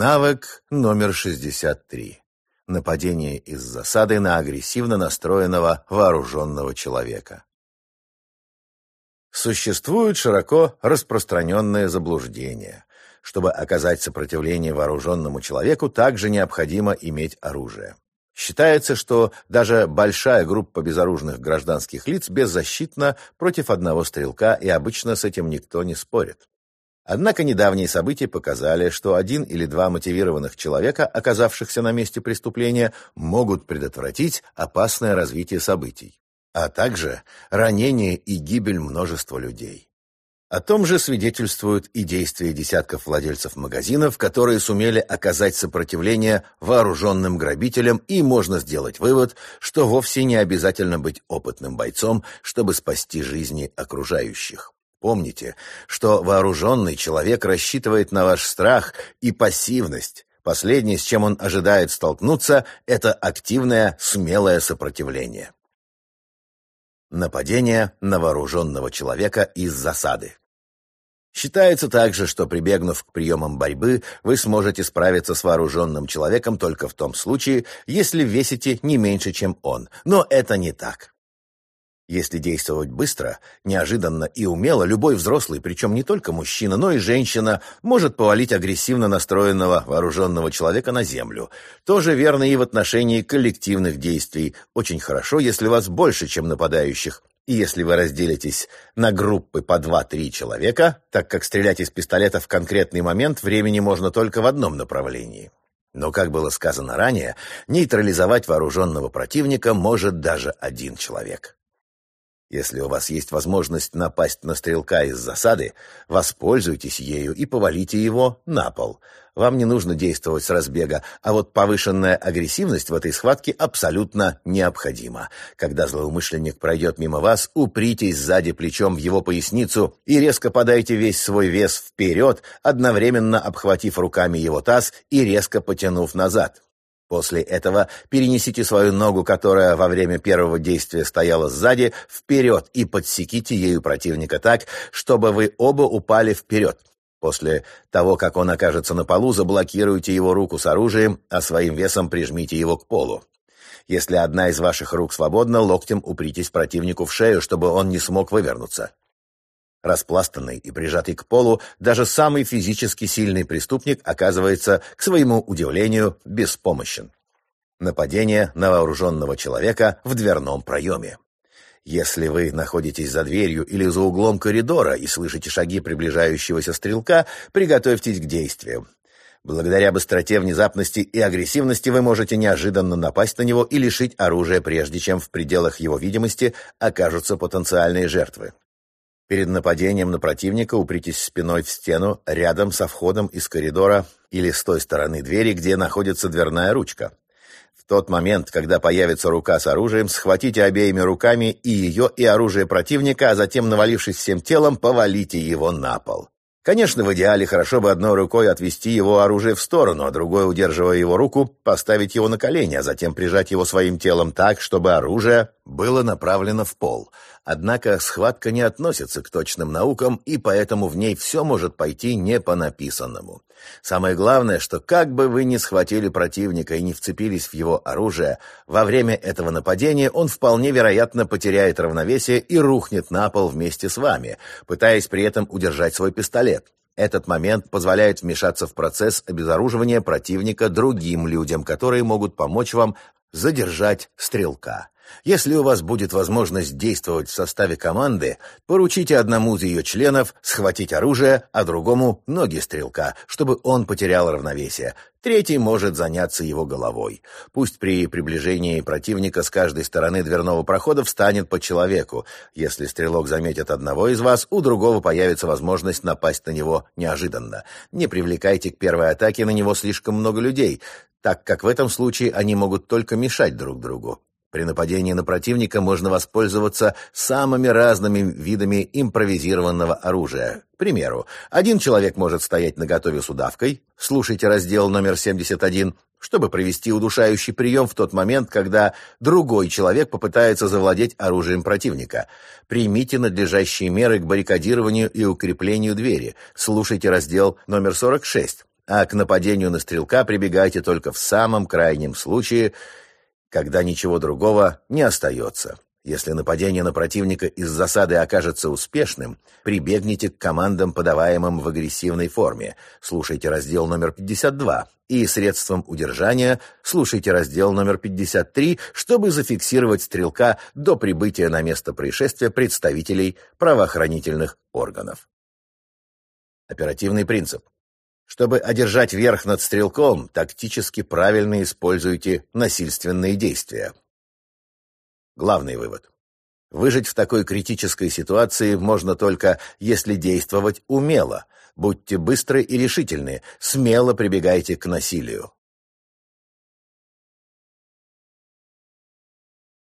Навык номер 63. Нападение из засады на агрессивно настроенного вооруженного человека. Существует широко распространенное заблуждение. Чтобы оказать сопротивление вооруженному человеку, также необходимо иметь оружие. Считается, что даже большая группа безоружных гражданских лиц беззащитна против одного стрелка, и обычно с этим никто не спорит. Однако недавние события показали, что один или два мотивированных человека, оказавшихся на месте преступления, могут предотвратить опасное развитие событий, а также ранение и гибель множества людей. О том же свидетельствуют и действия десятков владельцев магазинов, которые сумели оказать сопротивление вооруженным грабителям, и можно сделать вывод, что вовсе не обязательно быть опытным бойцом, чтобы спасти жизни окружающих. Помните, что вооруженный человек рассчитывает на ваш страх и пассивность. Последнее, с чем он ожидает столкнуться, это активное, смелое сопротивление. Нападение на вооруженного человека из засады. Считается также, что прибегнув к приемам борьбы, вы сможете справиться с вооруженным человеком только в том случае, если весите не меньше, чем он. Но это не так. Если действовать быстро, неожиданно и умело, любой взрослый, причем не только мужчина, но и женщина, может повалить агрессивно настроенного вооруженного человека на землю. Тоже верно и в отношении коллективных действий. Очень хорошо, если вас больше, чем нападающих. И если вы разделитесь на группы по 2-3 человека, так как стрелять из пистолета в конкретный момент времени можно только в одном направлении. Но, как было сказано ранее, нейтрализовать вооруженного противника может даже один человек. Если у вас есть возможность напасть на стрелка из засады, воспользуйтесь ею и повалите его на пол. Вам не нужно действовать с разбега, а вот повышенная агрессивность в этой схватке абсолютно необходима. Когда злоумышленник пройдет мимо вас, упритесь сзади плечом в его поясницу и резко подайте весь свой вес вперед, одновременно обхватив руками его таз и резко потянув назад. После этого перенесите свою ногу, которая во время первого действия стояла сзади, вперед и подсеките ею противника так, чтобы вы оба упали вперед. После того, как он окажется на полу, заблокируйте его руку с оружием, а своим весом прижмите его к полу. Если одна из ваших рук свободна, локтем упритесь противнику в шею, чтобы он не смог вывернуться. Распластанный и прижатый к полу, даже самый физически сильный преступник оказывается, к своему удивлению, беспомощен. Нападение на вооруженного человека в дверном проеме. Если вы находитесь за дверью или за углом коридора и слышите шаги приближающегося стрелка, приготовьтесь к действию. Благодаря быстроте, внезапности и агрессивности вы можете неожиданно напасть на него и лишить оружия, прежде чем в пределах его видимости окажутся потенциальные жертвы. Перед нападением на противника упритесь спиной в стену рядом со входом из коридора или с той стороны двери, где находится дверная ручка. В тот момент, когда появится рука с оружием, схватите обеими руками и ее, и оружие противника, а затем, навалившись всем телом, повалите его на пол. Конечно, в идеале хорошо бы одной рукой отвести его оружие в сторону, а другой, удерживая его руку, поставить его на колени, а затем прижать его своим телом так, чтобы оружие было направлено в пол. Однако схватка не относится к точным наукам, и поэтому в ней все может пойти не по написанному. Самое главное, что как бы вы ни схватили противника и не вцепились в его оружие, во время этого нападения он вполне вероятно потеряет равновесие и рухнет на пол вместе с вами, пытаясь при этом удержать свой пистолет. Этот момент позволяет вмешаться в процесс обезоруживания противника другим людям, которые могут помочь вам задержать стрелка. Если у вас будет возможность действовать в составе команды, поручите одному из ее членов схватить оружие, а другому — ноги стрелка, чтобы он потерял равновесие. Третий может заняться его головой. Пусть при приближении противника с каждой стороны дверного прохода встанет по человеку. Если стрелок заметит одного из вас, у другого появится возможность напасть на него неожиданно. Не привлекайте к первой атаке на него слишком много людей, так как в этом случае они могут только мешать друг другу. При нападении на противника можно воспользоваться самыми разными видами импровизированного оружия. К примеру, один человек может стоять наготове с удавкой, слушайте раздел номер 71, чтобы провести удушающий прием в тот момент, когда другой человек попытается завладеть оружием противника. Примите надлежащие меры к баррикадированию и укреплению двери. Слушайте раздел номер 46. а к нападению на стрелка прибегайте только в самом крайнем случае, когда ничего другого не остается. Если нападение на противника из засады окажется успешным, прибегните к командам, подаваемым в агрессивной форме. Слушайте раздел номер 52. И средством удержания слушайте раздел номер 53, чтобы зафиксировать стрелка до прибытия на место происшествия представителей правоохранительных органов. Оперативный принцип. Чтобы одержать верх над стрелком, тактически правильно используйте насильственные действия. Главный вывод. Выжить в такой критической ситуации можно только, если действовать умело. Будьте быстры и решительны, смело прибегайте к насилию.